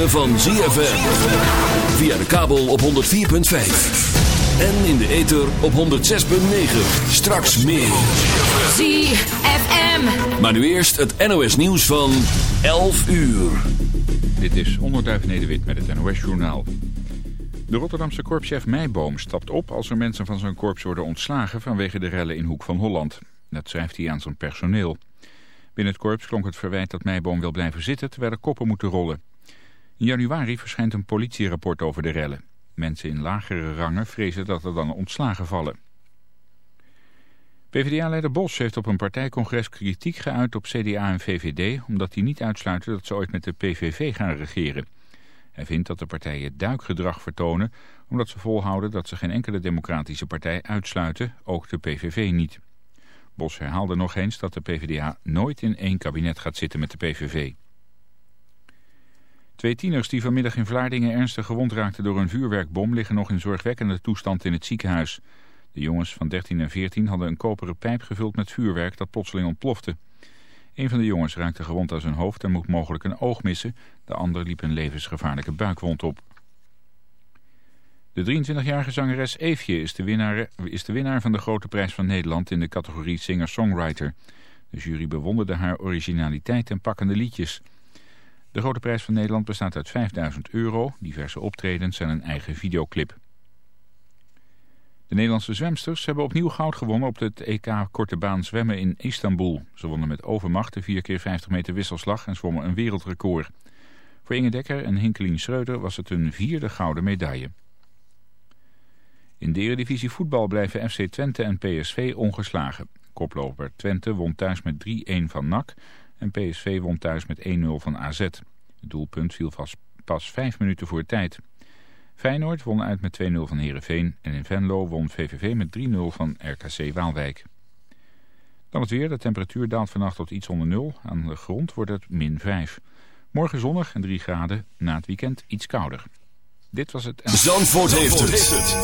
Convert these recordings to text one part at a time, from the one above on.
ritme van ZFM. Via de kabel op 104.5. En in de ether op 106.9. Straks meer. ZFM. Maar nu eerst het NOS nieuws van 11 uur. Dit is Onderduif Nederwit met het NOS Journaal. De Rotterdamse korpschef Meijboom stapt op als er mensen van zijn korps worden ontslagen vanwege de rellen in Hoek van Holland. Dat schrijft hij aan zijn personeel. Binnen het korps klonk het verwijt dat Meijboom wil blijven zitten terwijl de koppen moeten rollen. In januari verschijnt een politierapport over de rellen. Mensen in lagere rangen vrezen dat er dan ontslagen vallen. PvdA-leider Bos heeft op een partijcongres kritiek geuit op CDA en VVD... omdat hij niet uitsluiten dat ze ooit met de PVV gaan regeren. Hij vindt dat de partijen duikgedrag vertonen... omdat ze volhouden dat ze geen enkele democratische partij uitsluiten, ook de PVV niet. Bos herhaalde nog eens dat de PvdA nooit in één kabinet gaat zitten met de PVV. Twee tieners die vanmiddag in Vlaardingen ernstig gewond raakten door een vuurwerkbom... liggen nog in zorgwekkende toestand in het ziekenhuis. De jongens van 13 en 14 hadden een koperen pijp gevuld met vuurwerk dat plotseling ontplofte. Een van de jongens raakte gewond aan zijn hoofd en moet mogelijk een oog missen. De ander liep een levensgevaarlijke buikwond op. De 23-jarige zangeres Eefje is de, winnaar, is de winnaar van de Grote Prijs van Nederland in de categorie singer-songwriter. De jury bewonderde haar originaliteit en pakkende liedjes... De Grote Prijs van Nederland bestaat uit 5000 euro, diverse optredens en een eigen videoclip. De Nederlandse zwemsters hebben opnieuw goud gewonnen op het EK Korte Baan Zwemmen in Istanbul. Ze wonnen met overmacht de 4 keer 50 meter wisselslag en zwommen een wereldrecord. Voor Inge Dekker en Hinkelien Schreuder was het een vierde gouden medaille. In de Eredivisie voetbal blijven FC Twente en PSV ongeslagen. Koploper Twente won thuis met 3-1 van NAC en PSV won thuis met 1-0 van AZ. Het doelpunt viel vast pas vijf minuten voor tijd. Feyenoord won uit met 2-0 van Heerenveen en in Venlo won VVV met 3-0 van RKC Waalwijk. Dan het weer. De temperatuur daalt vannacht tot iets onder nul. Aan de grond wordt het min 5. Morgen zonnig en 3 graden. Na het weekend iets kouder. Dit was het... Zandvoort, heeft, het.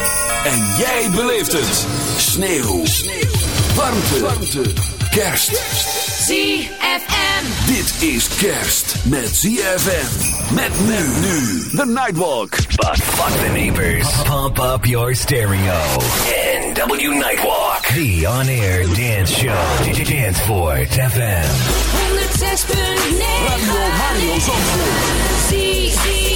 En jij beleeft het. Sneeuw. Sneeuw. Warmte. Warmte. Kerst. ZFM. Dit is kerst met ZFM. Met nu nu. The Nightwalk. But fuck the neighbors. Pump up your stereo. NW Nightwalk. The on-air dance show. Danceport FM. 106.9. Radio Mario Zandvoort.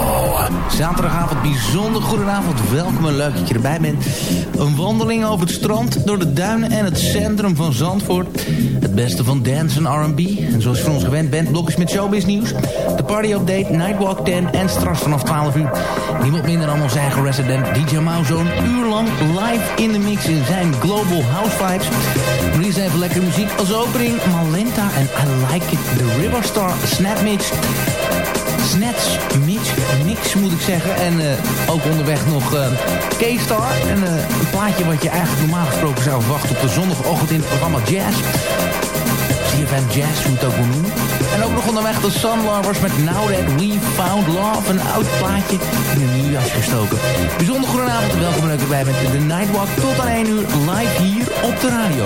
Zaterdagavond, bijzonder goedenavond. Welkom en leuk dat je erbij bent. Een wandeling over het strand, door de duinen en het centrum van Zandvoort. Het beste van dance en R&B. En zoals je van ons gewend bent, blokjes met showbiz nieuws. De party update, Nightwalk 10 en straks vanaf 12 uur. Niemand minder dan onze eigen resident DJ Mao zo'n uur lang live in de mix in zijn Global House Vibes. Nu is even lekker muziek als opening. Malenta en I Like It, de Riverstar Snap Mix. Snats mix, mix moet ik zeggen. En uh, ook onderweg nog uh, K-Star. En uh, een plaatje wat je eigenlijk normaal gesproken zou verwachten op de zondagochtend in het programma Jazz. CFM Jazz, hoe het ook wel noemen. En ook nog onderweg de Sun Lovers met Now That We Found Love. Een oud plaatje in een nieuw jas gestoken. Bijzonder goedenavond, welkom leuk erbij met de Nightwalk. Tot aan 1 uur live hier op de radio.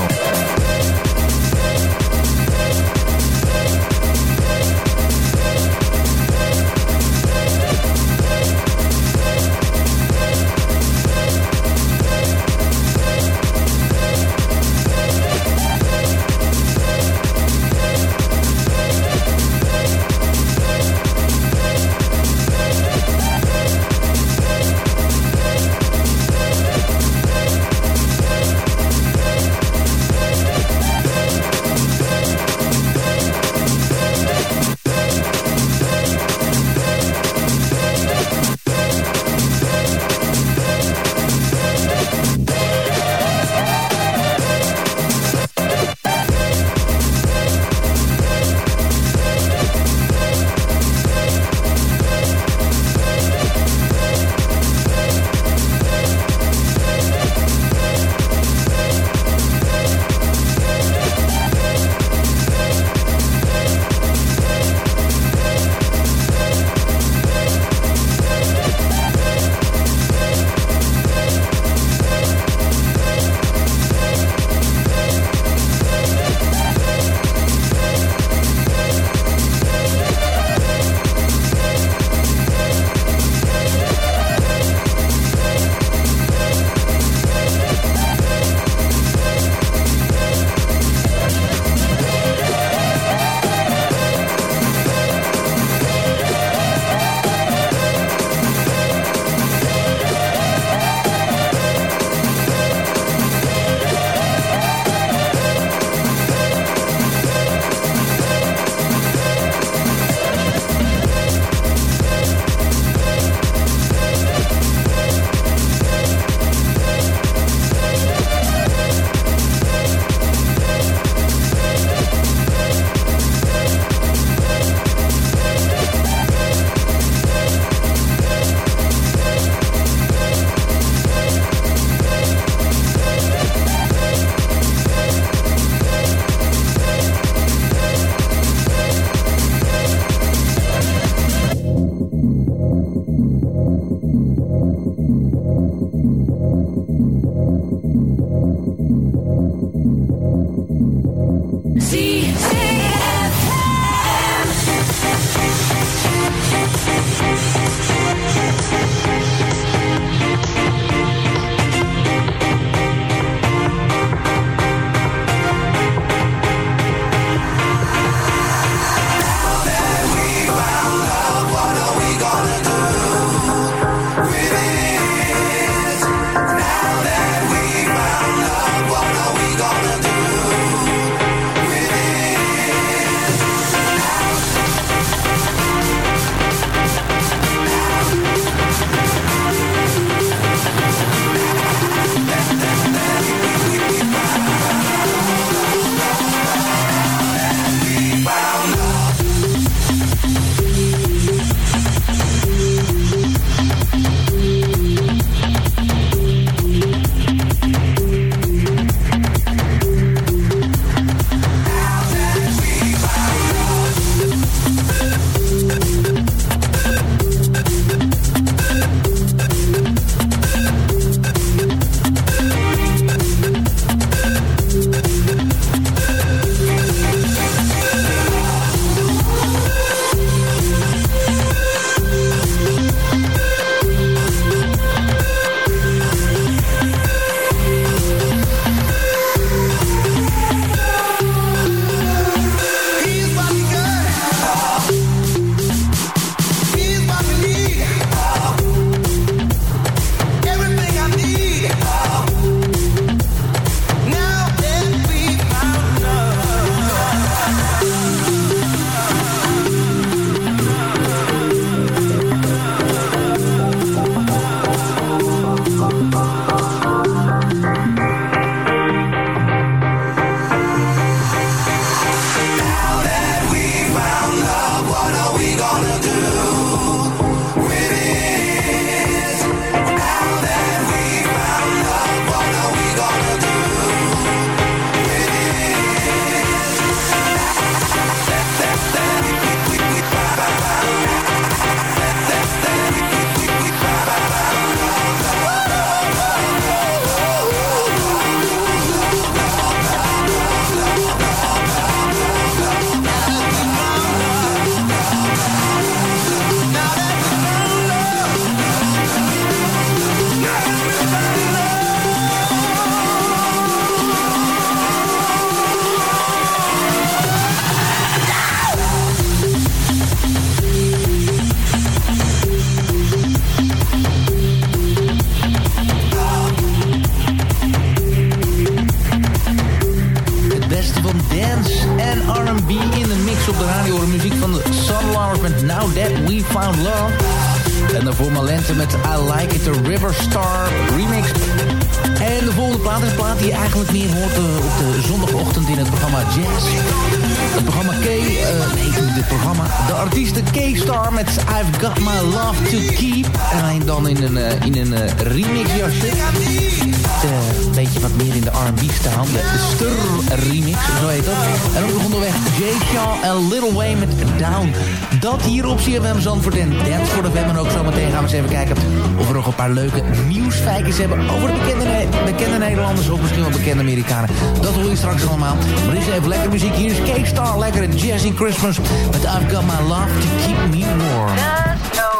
Eh, in een eh, remixjasje. Een beetje wat meer in de RB staan. De Stur-remix, zo heet dat. En ook nog onderweg Jay Shaw en Little Wayne met Down. Dat hier op CFM Zandvoort en Dance voor de Web. Ook zometeen gaan we eens even kijken of we nog een paar leuke nieuwsfeitjes hebben... over de bekende, bekende Nederlanders of misschien wel bekende Amerikanen. Dat hoor je straks allemaal. Maar is even lekker muziek. Hier is Cake Star, lekker jazz in Christmas... But I've Got My Love To Keep Me Warm.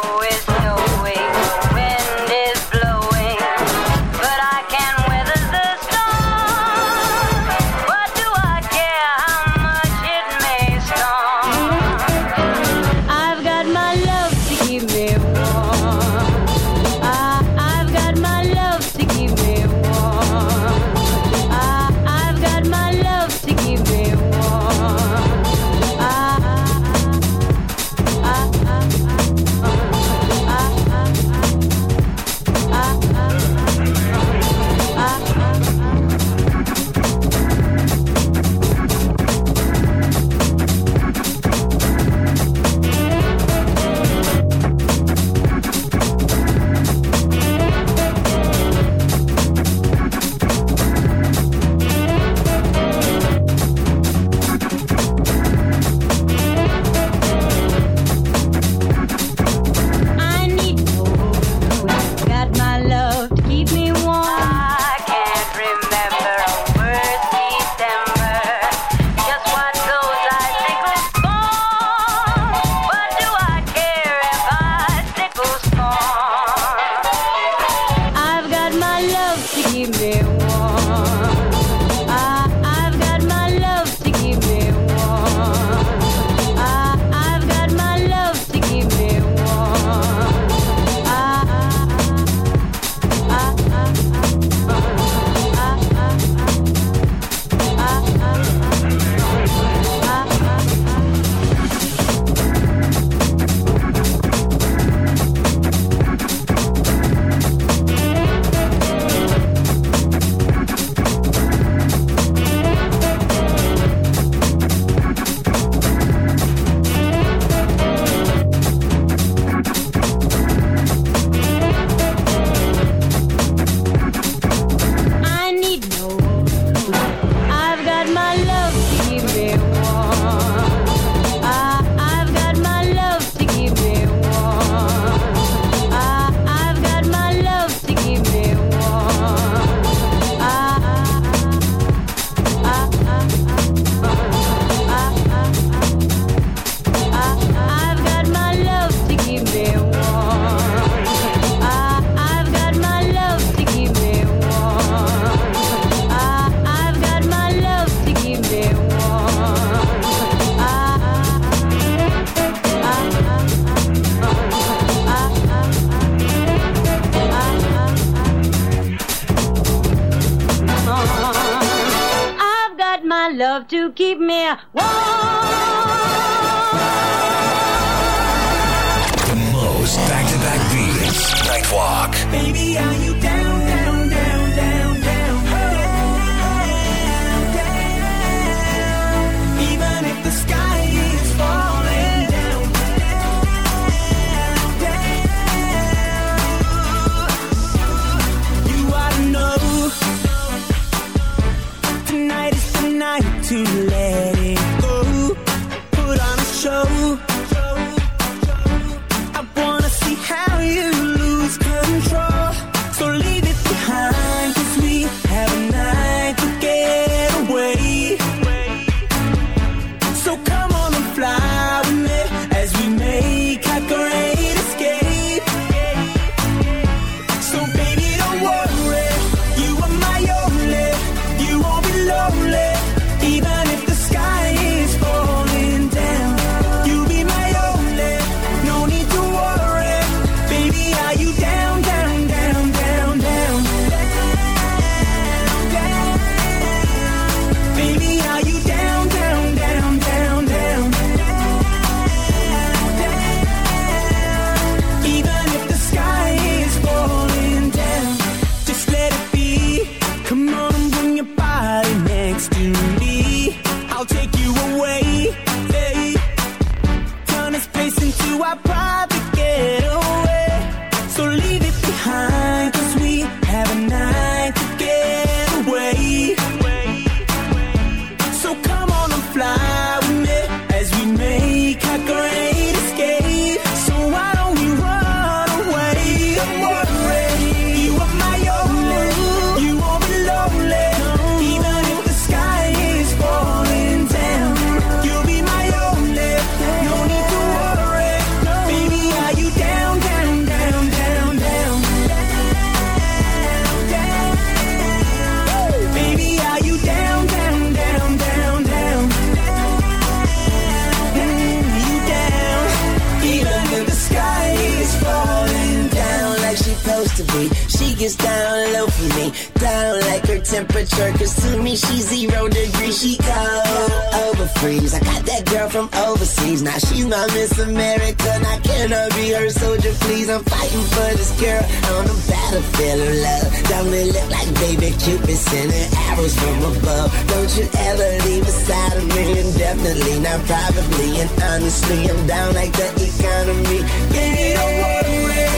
Temperature. Cause to me, she's zero degrees. She cold over freeze. I got that girl from overseas. Now she's my Miss America. Can I be her soldier, please? I'm fighting for this girl on the battlefield of love. Don't it look like baby Cupid sending arrows from above? Don't you ever leave beside of me indefinitely, not probably. And honestly, I'm down like the economy. Baby, don't worry.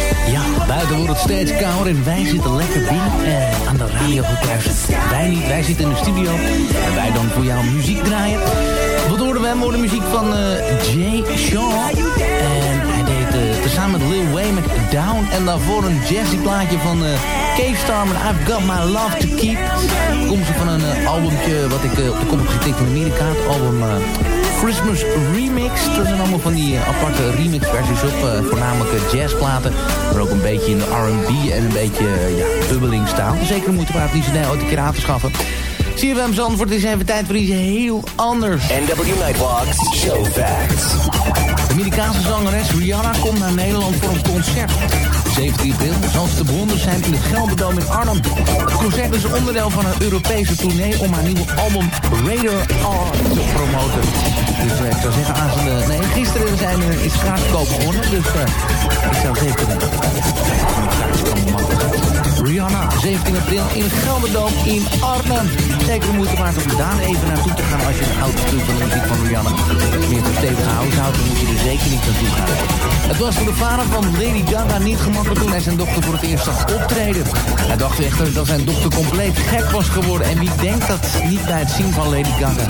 Buiten wordt het steeds kouder en wij zitten lekker binnen eh, aan de radio. Wij niet, wij zitten in de studio en wij dan voor jou muziek draaien. Wat hoorden? We hoorden muziek van eh, Jay Shaw. En hij deed eh, tezamen met Lil Wayne met Down. En daarvoor een jazzy plaatje van eh K-Star met I've Got My Love To Keep. Komt ze van een eh, albumtje wat ik op de kop heb getikt in Amerika. Het album Christmas Remix. Dat zijn allemaal van die eh, aparte remix-versies op. eh, voornamelijk eh, jazzplaten. Maar ook een beetje in de R&B en een beetje ja, bubbeling staan. Zeker moeite waard die ze ooit een keer aan te schaffen. CFM Zandvoort, het is even tijd voor iets heel anders. NW Nightwalks Show Facts. De Amerikaanse zangeres Rihanna komt naar Nederland voor een concert. 17 april ze te bewonderen zijn in het Gelderdoom in Arnhem. Het concert is onderdeel van een Europese tournee om haar nieuwe album Radar R te promoten. Dus eh, ik zou zeggen, zijn, nee, gisteren zijn, eh, is kaartverkoop begonnen. Dus eh, ik zou zeker... Rihanna, 17 april in Gelderdoom in Arnhem. Zeker de moeite waard om daar even naartoe te gaan als je een auto van de muziek van Rihanna. Meer van stevige house houdt, dan moet je er zeker niet naartoe gaan. Het was voor de vader van Lady Gaga niet gemakkelijk toen hij zijn dochter voor het eerst zag optreden. Hij dacht echter dat zijn dochter compleet gek was geworden. En wie denkt dat niet bij het zien van Lady Gaga?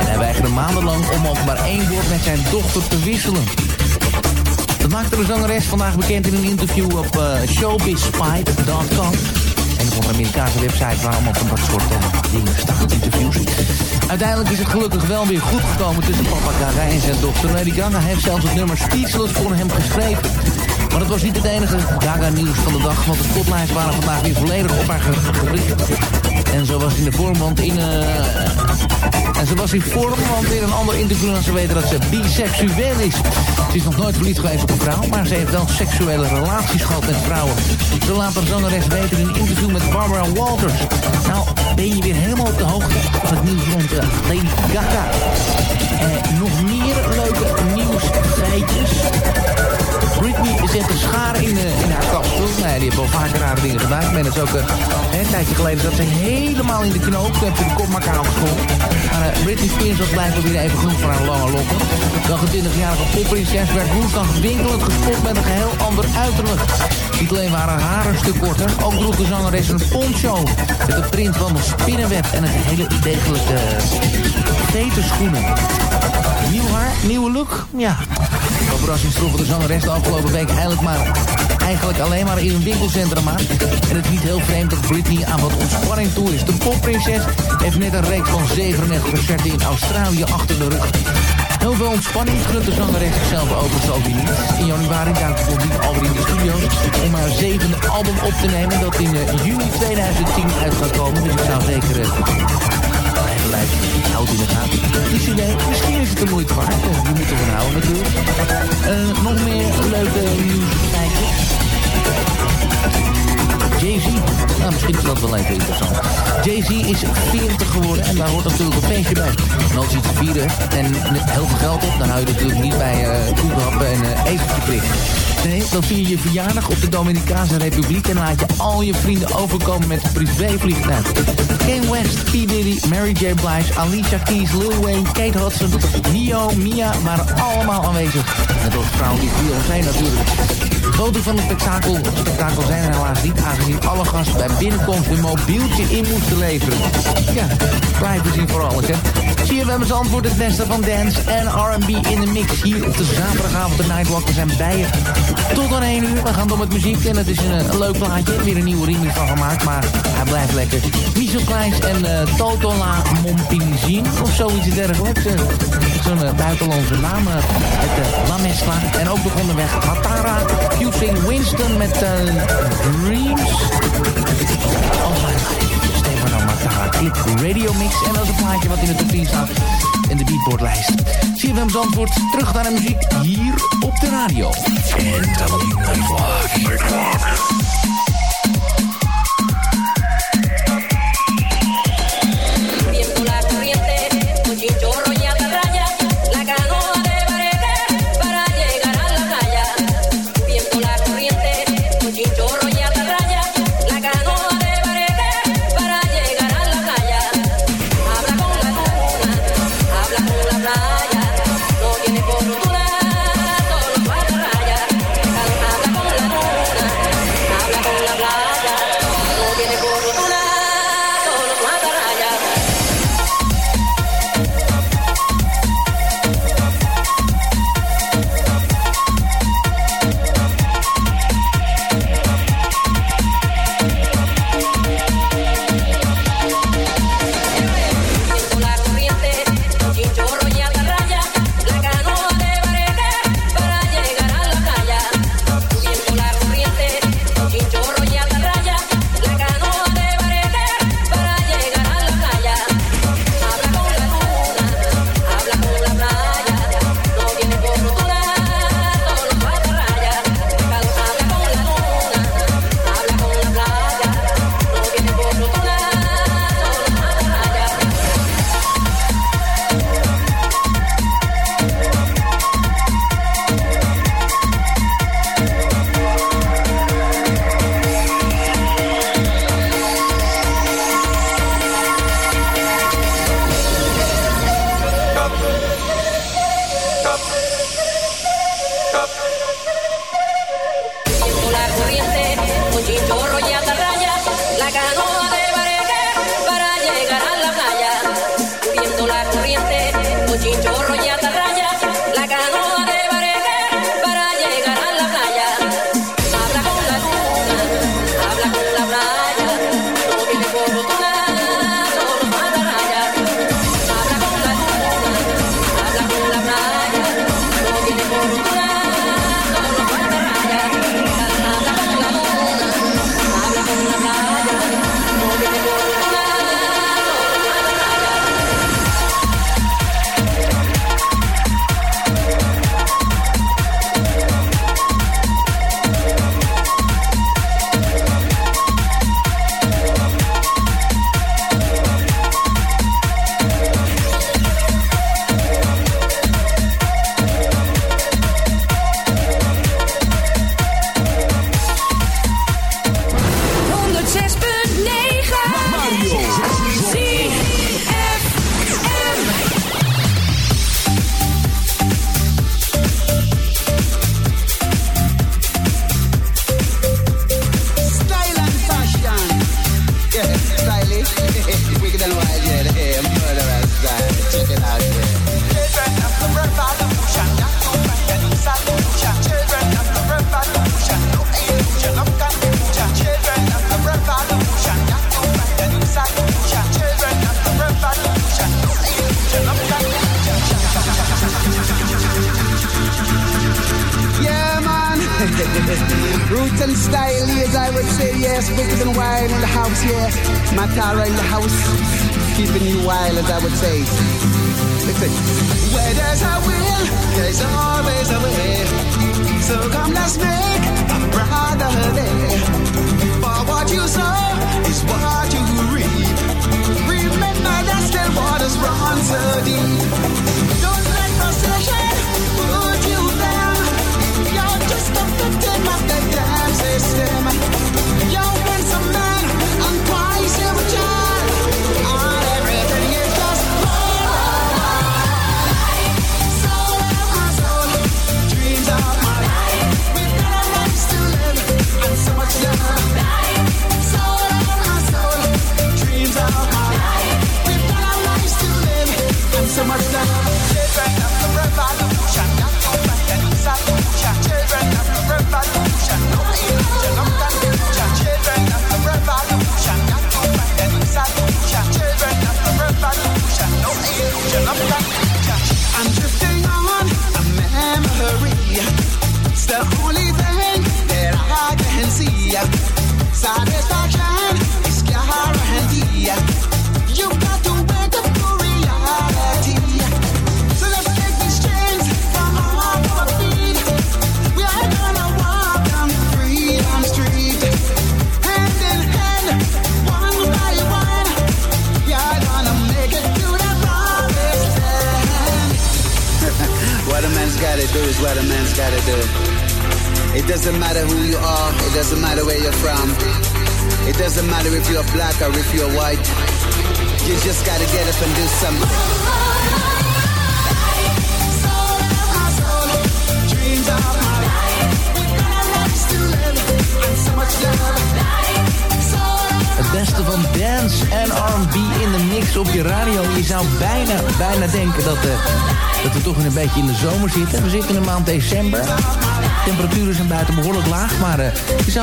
En hij weigerde maandenlang om ook maar één woord met zijn dochter te wisselen. Dat maakte de zangeres vandaag bekend in een interview op uh. En op een Amerikaanse website waar allemaal van dat soort uh, dingen staan, interviews. Uiteindelijk is het gelukkig wel weer goed gekomen tussen papa Gaga en zijn dochter. Lady Gaga heeft zelfs het nummer Speechless voor hem geschreven. Maar dat was niet het enige Gaga-nieuws van de dag, want de spotlights waren vandaag weer volledig op haar gericht. En zo was in de vorm, want in... Uh, en ze was in vorm, want in een ander interview laat ze weten dat ze biseksueel is. Ze is nog nooit verliefd geweest op een vrouw, maar ze heeft wel seksuele relaties gehad met vrouwen. Zo laat de zangeres weten in een interview met Barbara Walters. Nou, ben je weer helemaal op de hoogte van het nieuws rond uh, Lady Gaga. En nog meer leuke nieuwsfeitjes. Britney zet een schaar in, uh, in haar kapsel. Nee, die heeft wel vaker rare dingen gedaan. Ik ben het ook uh, een tijdje geleden dat ze helemaal in de knoop. Toen heeft ze de kop maar aangeschoten. Maar uh, Britney Spears was blijkbaar weer even genoeg voor haar lange lokken. De 28-jarige popprinses werd woensdag winkelend gespot met een geheel ander uiterlijk. Niet alleen waren haar een stuk korter, ook droeg de zangeres een poncho. Met een print van een spinnenweb en een hele degelijke vetenschoenen. Nieuw haar, nieuwe look, ja. Op verrassingstroeven de zangeres de afgelopen week eigenlijk, maar, eigenlijk alleen maar in een winkelcentrum aan. En het is niet heel vreemd dat Britney aan wat ontspanning toe is. De popprinses heeft net een reeks van 37 concerten in Australië achter de rug. Heel veel ontspanning gunt de zangeres zichzelf overigens ook weer niet. In januari duikt ze bovendien alweer in de studio om haar zevende album op te nemen... dat in uh, juni 2010 uit gaat komen. Dus ik zou zeker... Uh, even luisteren. Houd in de gaten. Dus idee, misschien is de moeite waard. Je moet ervan houden natuurlijk. Uh, nog meer leuke nieuwsfeitjes. Jay-Z. Nou, misschien is dat wel even interessant. Jay-Z is 40 geworden en daar hoort natuurlijk een feestje bij. En als je iets vieren en heel veel geld hebt, dan hou je natuurlijk niet bij uh, en uh, etentje prikken. Nee, dan vier je verjaardag op de Dominicaanse Republiek en laat je al je vrienden overkomen met een privévliegtuig. Kane West, P. Diddy, Mary J. Blige, Alicia Keys, Lil Wayne, Kate Hudson, Mio, Mia waren allemaal aanwezig. Met als vrouw die Beyoncé natuurlijk. Foto van het spektakel, het spektakel zijn er helaas niet aangezien alle gasten bij binnenkomst hun mobieltje in moesten leveren. Ja, privacy voor vooral hè. Hier hebben CFM antwoord het beste van dance en R&B in de mix hier op de zaterdagavond de Nightwalk. We zijn bij tot aan 1 uur. We gaan door met muziek en het is een, leuk plaatje. Weer een nieuwe remix van gemaakt, maar hij blijft lekker. Michel Kleins en eh, uh, Totola Montpinzin of zoiets dergelijks. Zo'n uh, buitenlandse naam eh, uit uh, La Mesla. En ook nog onderweg Hatara, Fusing Winston met Dreams. Oh my god. Sahagli, Radio Mix. En als een plaatje wat in de top 10 staat in de beatboardlijst. CFM antwoord terug naar de muziek hier op de radio. En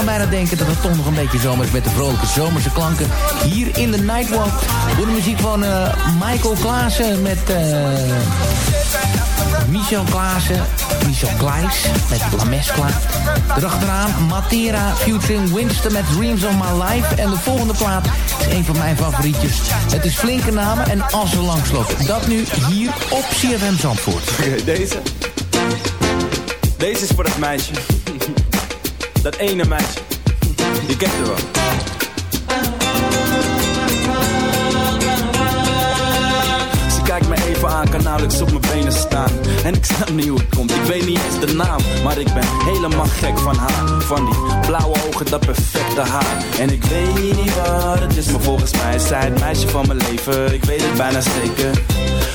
zou bijna denken dat het toch nog een beetje zomer is... met de vrolijke zomerse klanken hier in de Nightwalk. Door de muziek van eh, Michael Klaassen met... eh, Michel Klaassen, Michel Kleijs met La Mescla. Erachteraan Matera featuring Winston met Dreams of My Life. En de volgende plaat is een van mijn favorietjes. Het is flinke namen en als ze langslopen. Dat nu hier op CFM Zandvoort. Deze. Deze is voor dat meisje. Dat ene meisje. Je kent haar wel. Ze kijkt me even aan, kan nauwelijks op mijn benen staan. En ik snap niet hoe het komt, ik weet niet eens de naam. Maar ik ben helemaal gek van haar. Van die blauwe ogen, dat perfecte haar. En ik weet niet wat het is, maar volgens mij is zij het meisje van mijn leven. Ik weet het bijna zeker.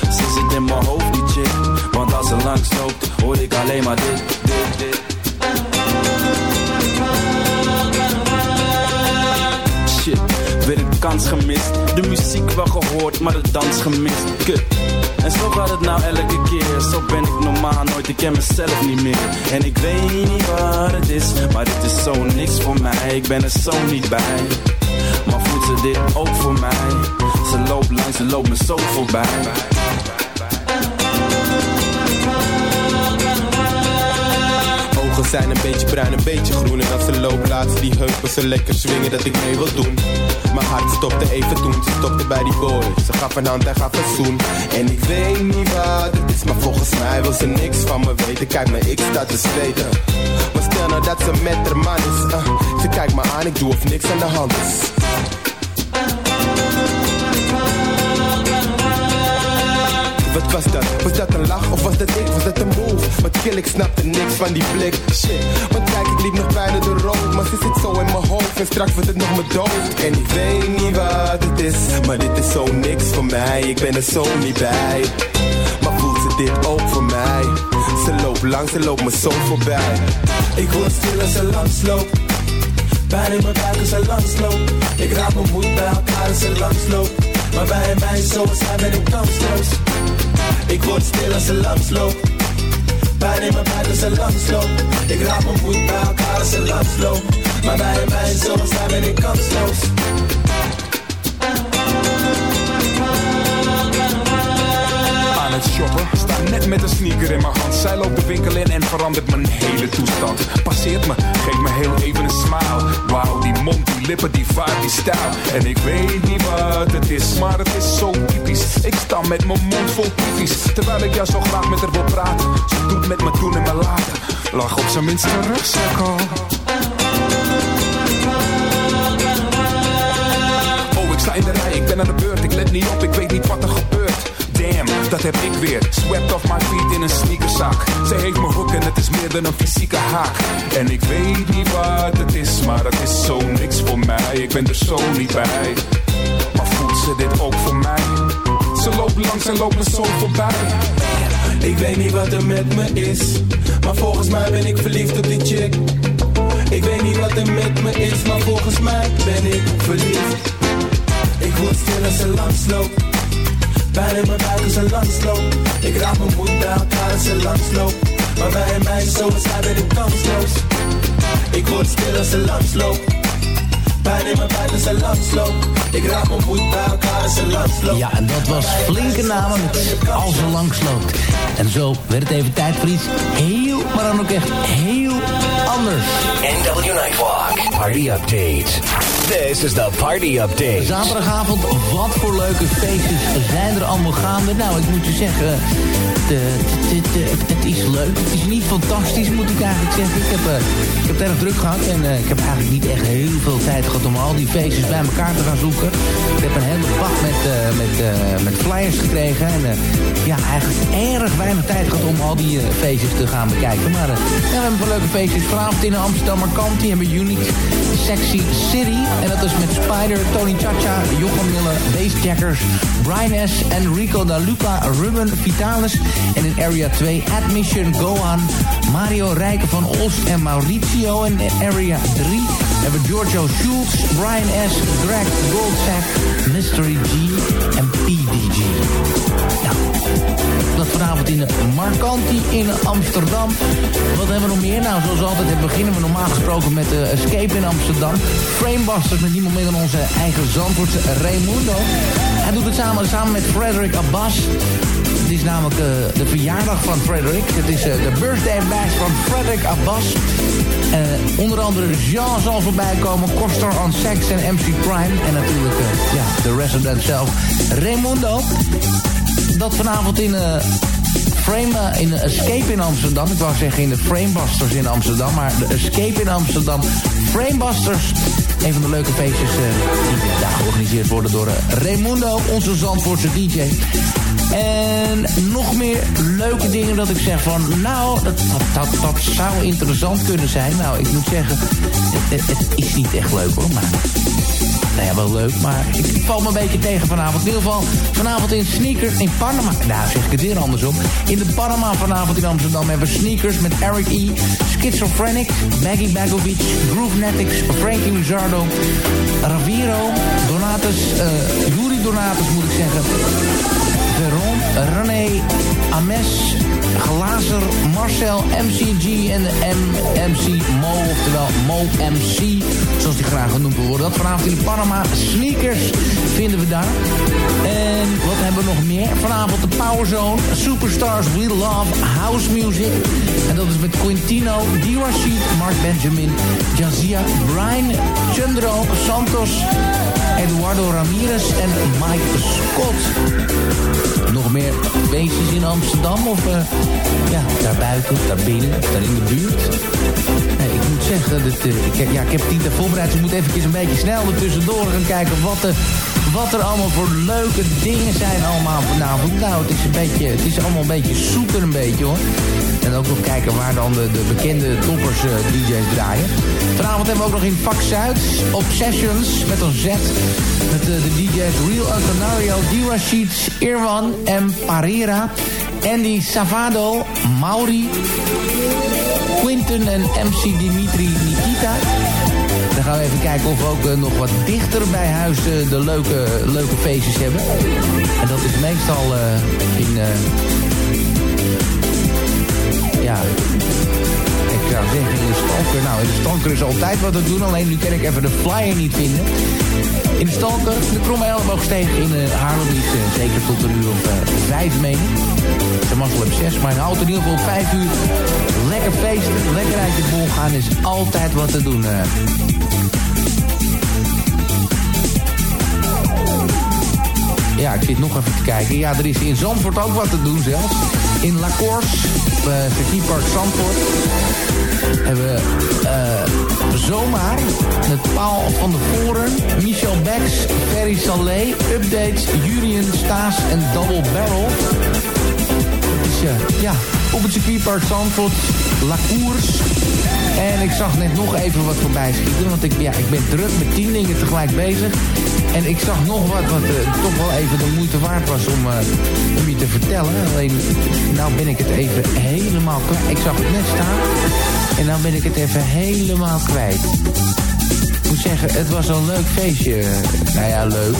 Ze zit in mijn hoofd, die chick. Want als ze langs loopt, hoor ik alleen maar dit, dit, dit. Shit, weer een kans gemist. De muziek wel gehoord, maar de dans gemist. Kut. En zo gaat het nou elke keer. Zo ben ik normaal nooit, ik ken mezelf niet meer. En ik weet niet wat het is, maar dit is zo niks voor mij. Ik ben er zo niet bij. Maar voelt ze dit ook voor mij? Ze loopt langs, ze loopt me zo voorbij. Zijn een beetje bruin, een beetje groen. En als ze loopt laat ze die heupen zo lekker swingen dat ik mee wil doen. Mijn hart stopte even toen, ze stopte bij die boy Ze gaf een hand en gaf een zoen En ik weet niet wat het is, maar volgens mij wil ze niks van me weten. Kijk me, ik sta te zweten. Maar stel nou dat ze met haar man is uh, Ze kijkt me aan, ik doe of niks aan de hand is Wat was dat? Was dat een lach of was dat ik? Was dat een move? Wat kill, ik snapte niks van die blik Shit, want kijk, ik liep nog bijna de rood Maar ze zit zo in mijn hoofd en straks wordt het nog mijn dood En ik weet niet wat het is Maar dit is zo niks voor mij Ik ben er zo niet bij Maar voelt ze dit ook voor mij? Ze loopt langs, ze loopt me zo voorbij Ik word stil als ze langs loopt. Pijn in mijn buik als ze langs loopt. Ik raak mijn moed bij elkaar als ze langs loopt. Maar bij meisje zoals hij ben ik kansloos. Ik word stil als ze langs loopt. Pijn in mijn buik als ze langs loopt. Ik raak mijn moed bij elkaar als ze langs loopt. Maar bij een meisje zoals hij ben ik kansloos. Sta net met een sneaker in mijn hand. Zij loopt de winkel in en verandert mijn hele toestand. Passeert me, geeft me heel even een smile. Wauw, die mond, die lippen, die vibe, die stijl. En ik weet niet wat het is, maar het is zo typisch. Ik sta met mijn mond vol typisch. Terwijl ik jou zo graag met haar wil praten. Ze doet met me doen en me laten. Lach op zijn minst terug, cirkel. Oh, ik sta in de rij, ik ben aan de beurt. Ik let niet op, ik weet niet wat er gebeurt. Dat heb ik weer. Swept off my feet in een sneakerzak. Zij heeft me hoek en het is meer dan een fysieke haak. En ik weet niet wat het is, maar het is zo niks voor mij. Ik ben er zo niet bij. Maar voelt ze dit ook voor mij? Ze loopt langs en loopt me zo voorbij. Ik weet niet wat er met me is. Maar volgens mij ben ik verliefd op die chick. Ik weet niet wat er met me is. Maar volgens mij ben ik verliefd. Ik word stil als ze langs loopt. Pijn in mijn buik als ze langs loopt. Ik raak mijn moed bij elkaar als ze langs loopt. Maar bij een meisje zoals zij ben ik kansloos. Ik word stil als ze langs loopt. Pijn in mijn buik een langsloop. Ik raak mijn moed bij elkaar als een langsloop. Ja, en dat was flinke namen met Als ze langs loopt. En zo werd het even tijd voor iets heel, maar dan ook echt heel anders. NW Nightwalk Party Update. This is the Party Update. Zaterdagavond, wat voor leuke feestjes zijn er allemaal gaande? Nou, ik moet je zeggen, het, het, het, is leuk. Het is niet fantastisch, moet ik eigenlijk zeggen. Ik heb, eh, heb het erg druk gehad en eh, ik heb eigenlijk niet echt heel veel tijd gehad om al die feestjes bij elkaar te gaan zoeken. Ik heb een hele bak met, eh, met, eh, met flyers gekregen en eh, ja, eigenlijk erg weinig tijd gehad om al die eh, feestjes te gaan bekijken. Maar eh, we hebben paar leuke feestjes. Vanavond in Amsterdam Markant, die hebben Unique Sexy City. En dat is met Spider, Tony Chacha, Jochem Miller, Bassjackers, Brian S. en Rico da Luca, Ruben Vitalis. En in Area 2 Admission, Gohan, Mario Rijken van Olst en Mauricio. En in Area 3 hebben Giorgio Schultz, Brian S., Greg Goldsack, Mystery G en PDG. Nou, dat vanavond in de Marcanti in Amsterdam. Wat hebben we nog meer? Nou, zoals altijd beginnen we normaal gesproken met de Escape in Amsterdam. Framebusters met niemand minder dan onze eigen Zandvoortse Raimundo. Hij doet het samen, samen met Frederick Abbas. Het is namelijk eh, de verjaardag van Frederick. Het is eh, de birthday bash van Frederick Abbas. Eh, onder andere Jean zal voorbij komen, on Sex en MC Prime. En natuurlijk eh, ja, de resident zelf, Raimundo. Dat vanavond in... eh, Frame eh, in de Escape in Amsterdam. Ik wou zeggen in de Framebusters in Amsterdam. Maar de Escape in Amsterdam. Framebusters. Een van de leuke feestjes eh, die daar georganiseerd worden door eh, Raimundo, onze Zandvoortse DJ. En nog meer leuke dingen dat ik zeg van... Nou, dat, zou interessant kunnen zijn. Nou, ik moet zeggen, het is niet echt leuk hoor. Maar nou ja, wel leuk, maar ik, val me een beetje tegen vanavond. In ieder geval vanavond in Sneakers in Panama. Nou, zeg ik het weer andersom. In de Panama vanavond in Amsterdam hebben we Sneakers met Eric E., Schizophrenic, Maggie Bagovic, Groovenetics, Frankie Rizzardo, Raviro, Donatus, eh Yuri Donatus moet ik zeggen. Veron, René, Ames, Glazer, Marcel, MCG en MC Mo, oftewel Mo MC, zoals die graag genoemd worden. Dat vanavond in Panama Sneakers vinden we daar. En wat hebben we nog meer? Vanavond de Power Zone, Superstars We Love House Music. En dat is met Quintino, D. Rashid, Mark Benjamin, Jazia, Brian, Chandro, Santos, Eduardo Ramirez en Mike Scott. Nog meer feestjes in Amsterdam of eh, ja, daarbuiten daarbinnen daar in de buurt? Ik moet zeggen, dat, eh, ik, ja, ik heb het niet voorbereid, dus ik moet even een beetje snel er tussendoor gaan kijken wat, er wat er allemaal voor leuke dingen zijn allemaal vanavond. Nou, het is, een beetje, het is allemaal een beetje zoeken een beetje hoor. En ook nog kijken waar dan de, de bekende toppers eh, DJ's draaien. Vanavond hebben we ook nog in Vak Zuid Obsessions met een Z. Met eh, de DJ's Real Antonario, Dira Sheets, Irwan en Parera. Andy Savado, Mauri, Quinten en MC Dimitri Nikita. Dan gaan we even kijken of we ook eh, nog wat dichter bij huis eh, de leuke, leuke feestjes hebben. En dat is meestal eh, in... ja, ik zou zeggen in de stalker. Nou, in de stalker is altijd wat te doen. Alleen nu kan ik even de flyer niet vinden. In de stalker, de kromme elleboogsteeg in Haarlem is zeker tot een uur of vijf, meen. De mazzel op zes, maar in Hout in ieder geval vijf uur. Lekker feesten, lekker uit je bol gaan is altijd wat te doen. Ja, ik zit nog even te kijken. Ja, er is in Zandvoort ook wat te doen zelfs. In La Course, uh, circuitpark Zandvoort, hebben we uh, zomaar met Paul van de Voren, Michel Bex, Ferry Salé, Updates, Julian Staes en Double Barrel. Dus ja, op het circuitpark Zandvoort, La Course. En ik zag net nog even wat voorbij schieten, want ik, ja, ik ben druk met tien dingen tegelijk bezig. En ik zag nog wat wat uh, toch wel even de moeite waard was om, uh, om je te vertellen. Alleen, nou ben ik het even helemaal kwijt. Ik zag het net staan. En nou ben ik het even helemaal kwijt. Ik moet zeggen, het was een leuk feestje. Nou ja, leuk.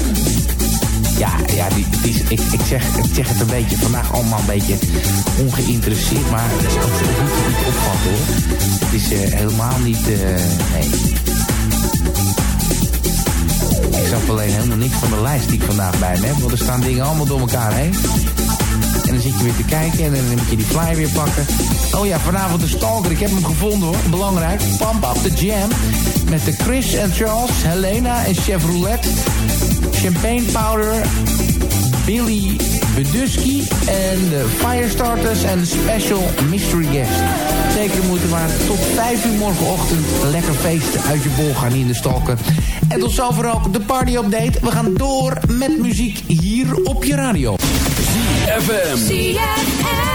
Ja, ja die, die ik, ik, zeg, ik zeg het een beetje vandaag allemaal een beetje ongeïnteresseerd. Maar dat is ook niet opvatten hoor. Het is uh, helemaal niet... nee snap alleen helemaal niks van de lijst die ik vandaag bij me heb. Want er staan dingen allemaal door elkaar heen. En dan zit je weer te kijken en dan moet je die flyer weer pakken. Oh ja, vanavond de Stalker. Ik heb hem gevonden hoor. Belangrijk. Pump up the jam. Met de Chris en Charles, Helena en Chef Roulette. Champagne powder. Billy Bedusky. En de Firestarters en Special Mystery Guest. Zeker moeten maar tot 5 uur morgenochtend lekker feesten uit je bol gaan in de Stalker. En tot zover ook de party update. We gaan door met muziek hier op je radio. ZFM.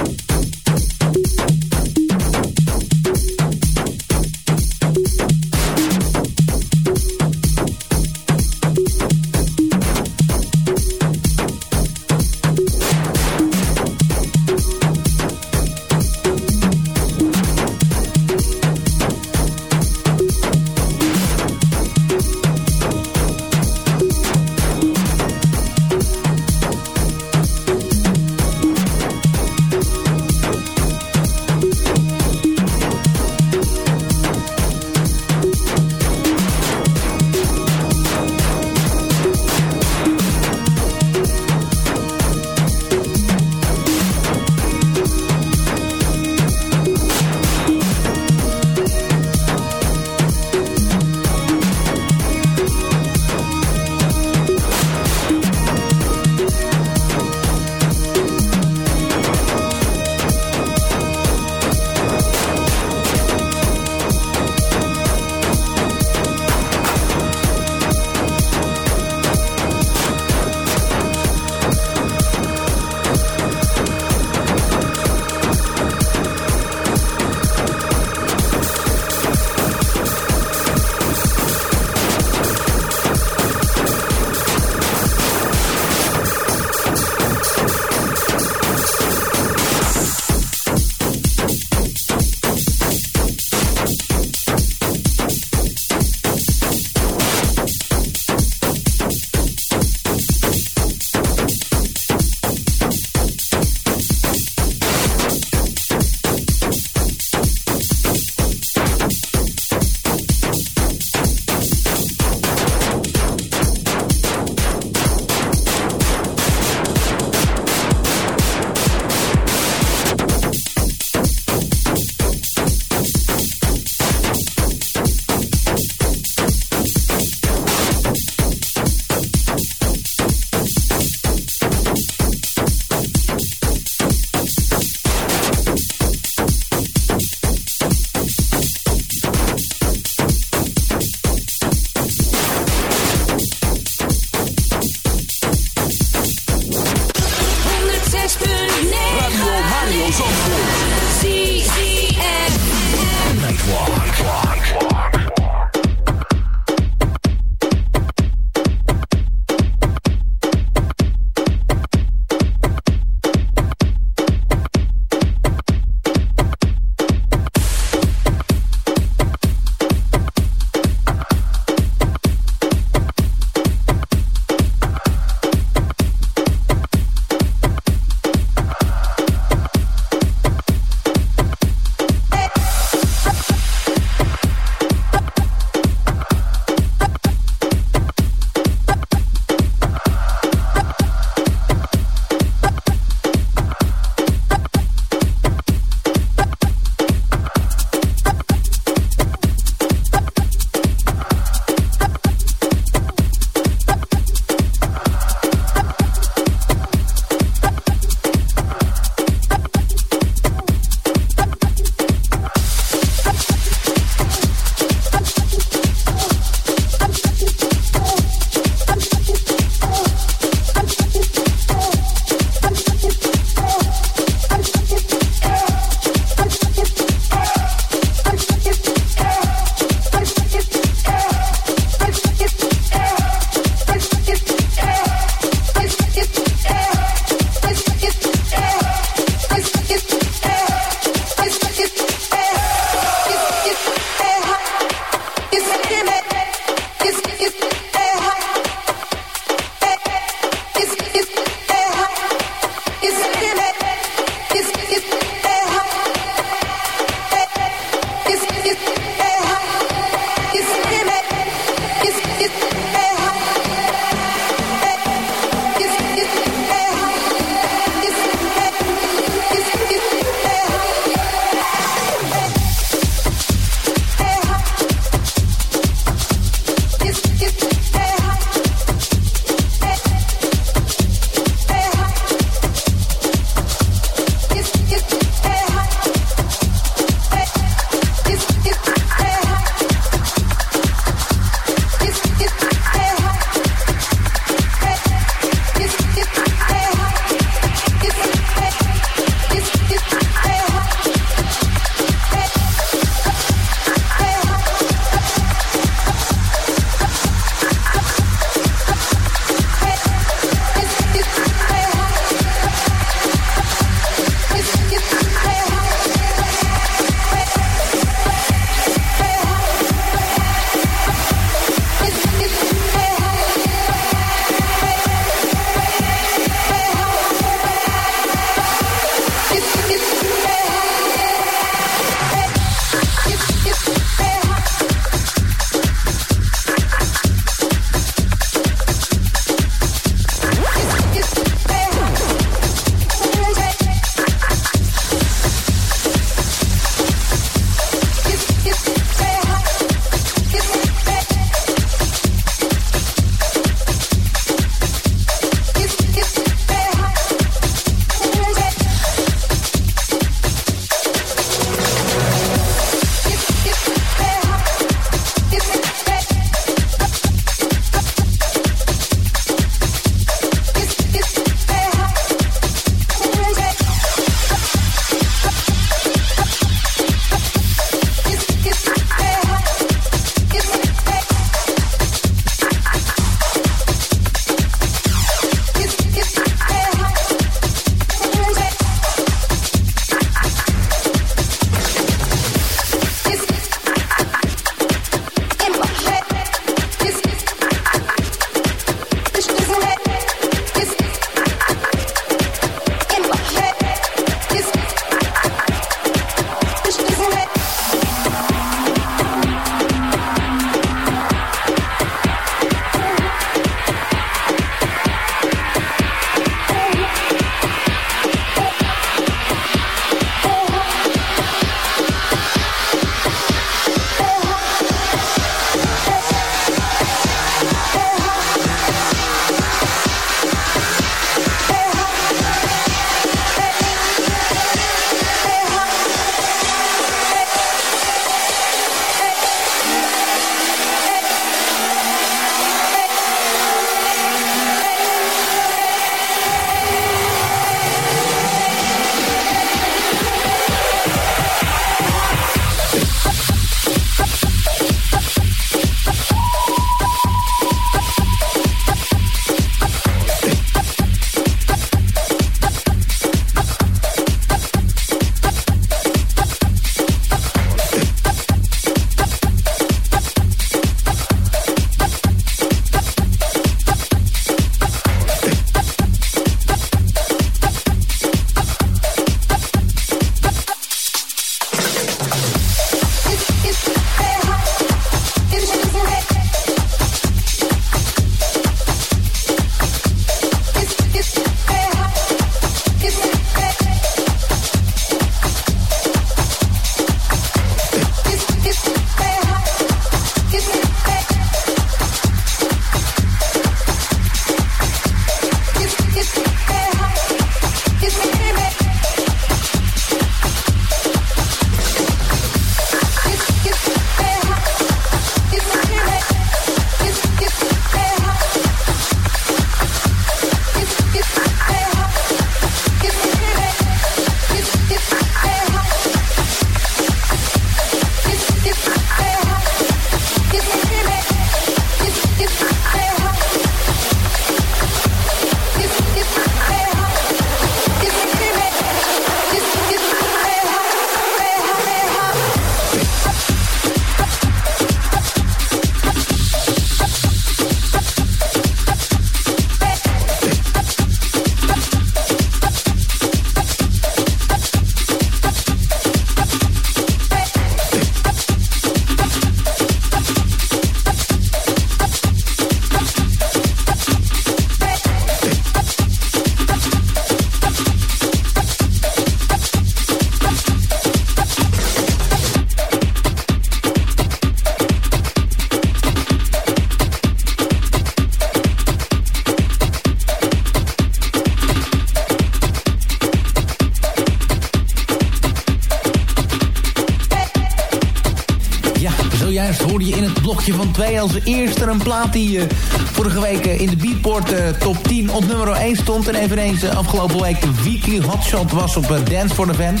2 als eerste een plaat die eh, vorige week eh, in de Beatport eh, top 10 op nummer 1 stond. En eveneens afgelopen week de weekly hotshot was op Dance for the Fans.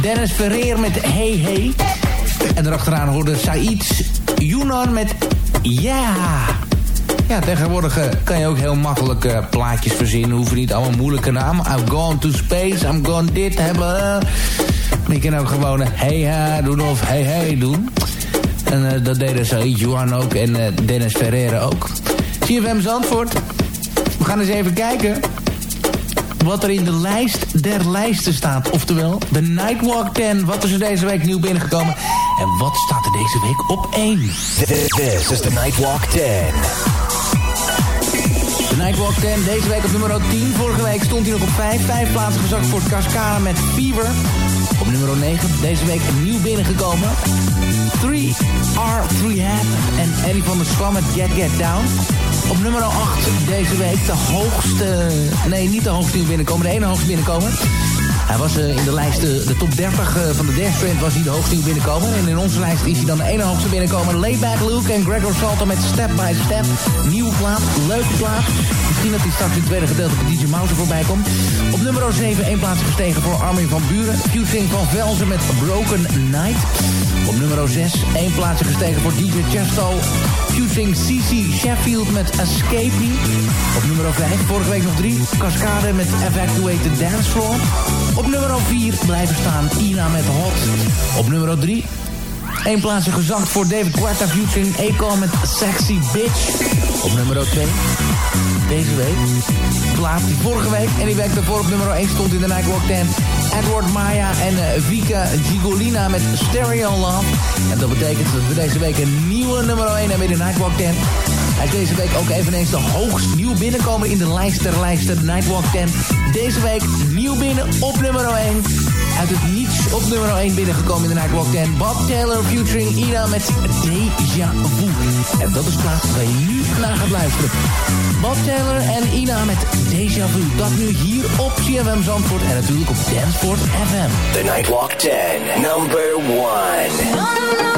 Dennis Ferreer met Hey Hey. En erachteraan hoorde Said Younan met Yeah. Ja, tegenwoordig kan je ook heel makkelijk plaatjes verzinnen. Hoeven niet allemaal moeilijke namen. I've gone to space, I'm gone dit hebben. Maar je kan ook gewoon hey ha doen of hey hey doen. En uh, dat deden Said Johan ook en uh, Dennis Ferreira ook. CFM Zandvoort. We gaan eens even kijken wat er in de lijst der lijsten staat. Oftewel, de Nightwalk 10. Wat is er deze week nieuw binnengekomen? En wat staat er deze week op 1? This is the Nightwalk 10. De Nightwalk 10, deze week op nummer 10. Vorige week stond hij nog op 5. Vijf plaatsen gezakt voor Cascada met Fever. Op nummer 9, deze week nieuw binnengekomen. 3 R 3 Hat en Eddie van der Swam met Get Get Down. Op nummer 8 deze week de hoogste... Nee, niet de hoogste binnenkomen, de ene hoogste binnenkomen. Hij was uh, in de lijst, uh, de top 30 uh, van de Dance Trend was hij de hoogste binnenkomen. En in onze lijst is hij dan de ene hoogste binnenkomen. Layback Luke en Gregor Salto met Step by Step. Nieuwe plaat, leuke plaat. Misschien dat hij straks in het tweede gedeelte van DJ Mouse voorbij komt. Op nummer 7 één plaats gestegen voor Armin van Buren. Fusing van Velzen met Broken Night. Op nummer 6 één plaatsje gestegen voor DJ Chesto. Fusing CC Sheffield met Escape. Op nummer 5 vorige week nog 3. Cascade met Evacuate the Dance Floor. Op nummer 4 blijven staan Ina met Hot. Op nummer 3 Eén plaatsje gezakt voor David Guetta featuring Akon met Sexy Bitch. Op nummer 2. Deze week. Plaats die vorige week en die week daarvoor op nummer 1 stond in de Nightwalk 10. Edward Maya en uh, Vika Gigolina met Stereo Love. En dat betekent dat we deze week een nieuwe nummer 1 hebben in de Nightwalk 10. Hij is deze week ook eveneens de hoogst nieuw binnenkomen in de lijst der lijsten Nightwalk 10. Deze week nieuw binnen op nummer 1. Uit het niets op nummer 1 binnengekomen in de Nightwalk 10. Bob Taylor featuring Ina met Deja Vu. En dat is plaats waar je nu naar gaat luisteren. Bob Taylor en Ina met Deja Vu. Dat nu hier op CFM Zandvoort en natuurlijk op Danceport FM. The Nightwalk 10, number 1.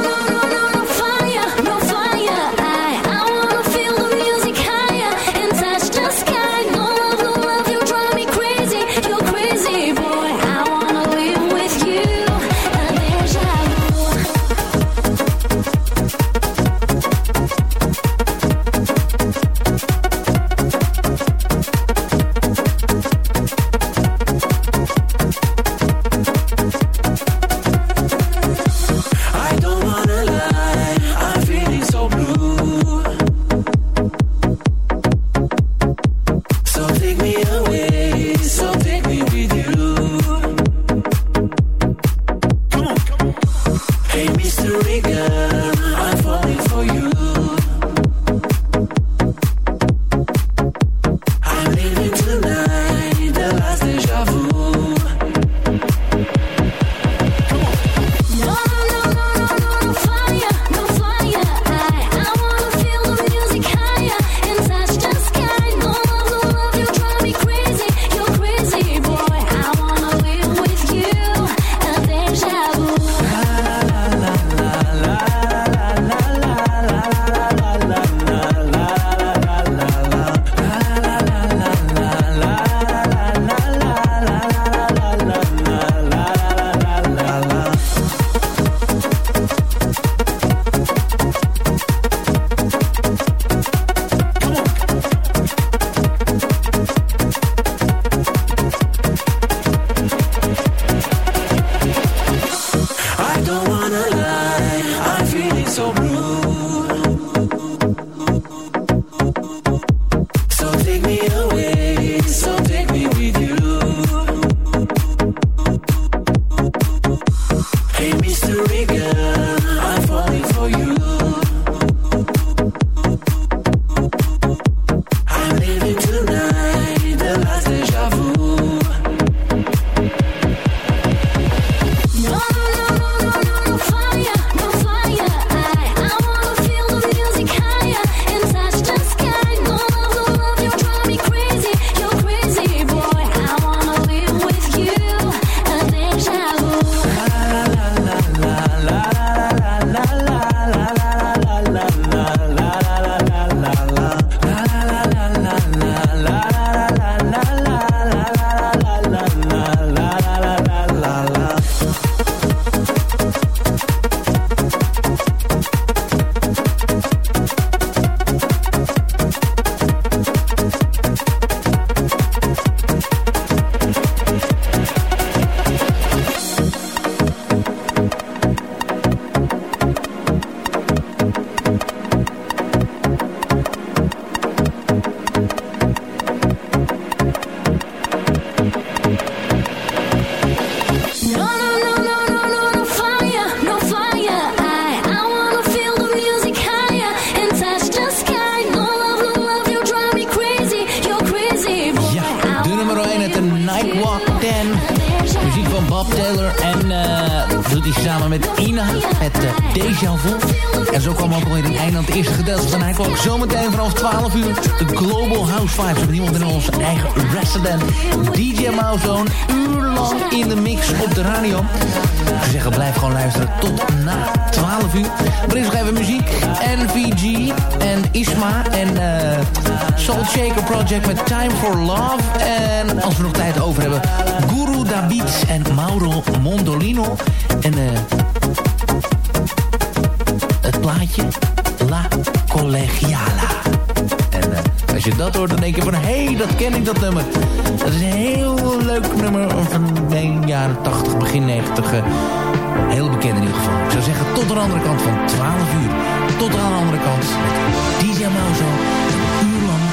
Tot na 12 uur. Maar eerst nog even muziek. NVG en Isma en uh, Salt Shaker Project met Time for Love. En als we nog tijd over hebben, Guru David en Mauro Mondolino. En uh, als je dat hoort, dan denk je van... hé, hey, dat ken ik, dat nummer. Dat is een heel leuk nummer van de jaren 80, begin 90. Uh, heel bekend in ieder geval. Ik zou zeggen, tot de andere kant van 12 uur. Tot aan de andere kant met DJ Mauzo. Een uur lang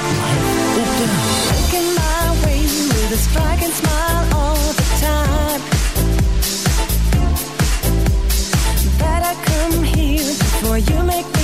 op de Making my way with a striking smile all the time. Better come here before you make